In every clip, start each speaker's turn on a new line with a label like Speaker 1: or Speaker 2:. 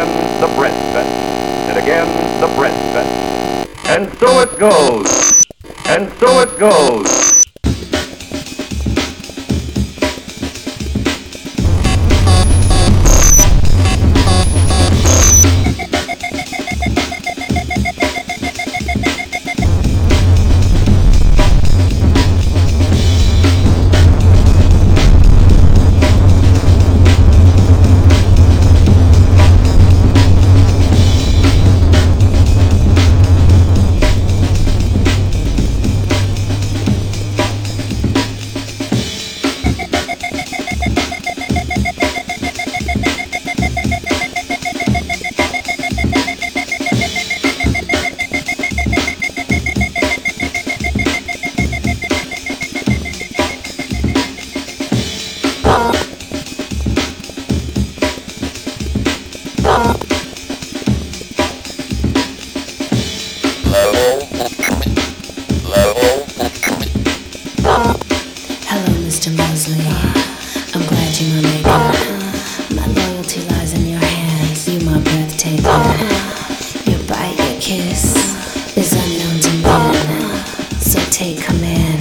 Speaker 1: again the breath vest, and again the breath vest. And so it goes,
Speaker 2: and so it goes. You're my maker. Uh, my loyalty lies in your hands. You my breathtaker. Uh, your bite, your kiss is unknown to men. So take command.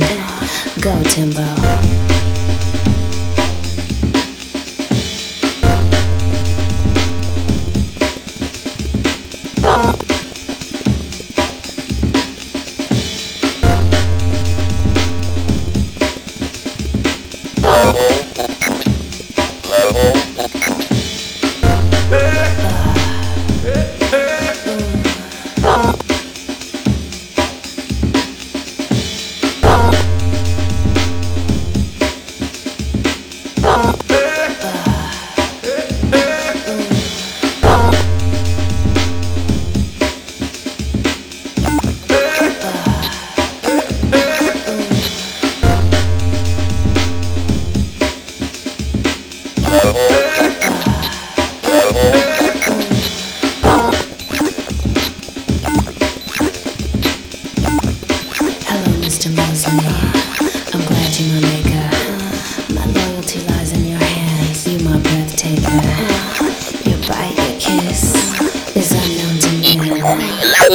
Speaker 2: Go, Timbo.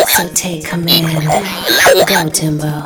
Speaker 2: So take command. Go, Timbo.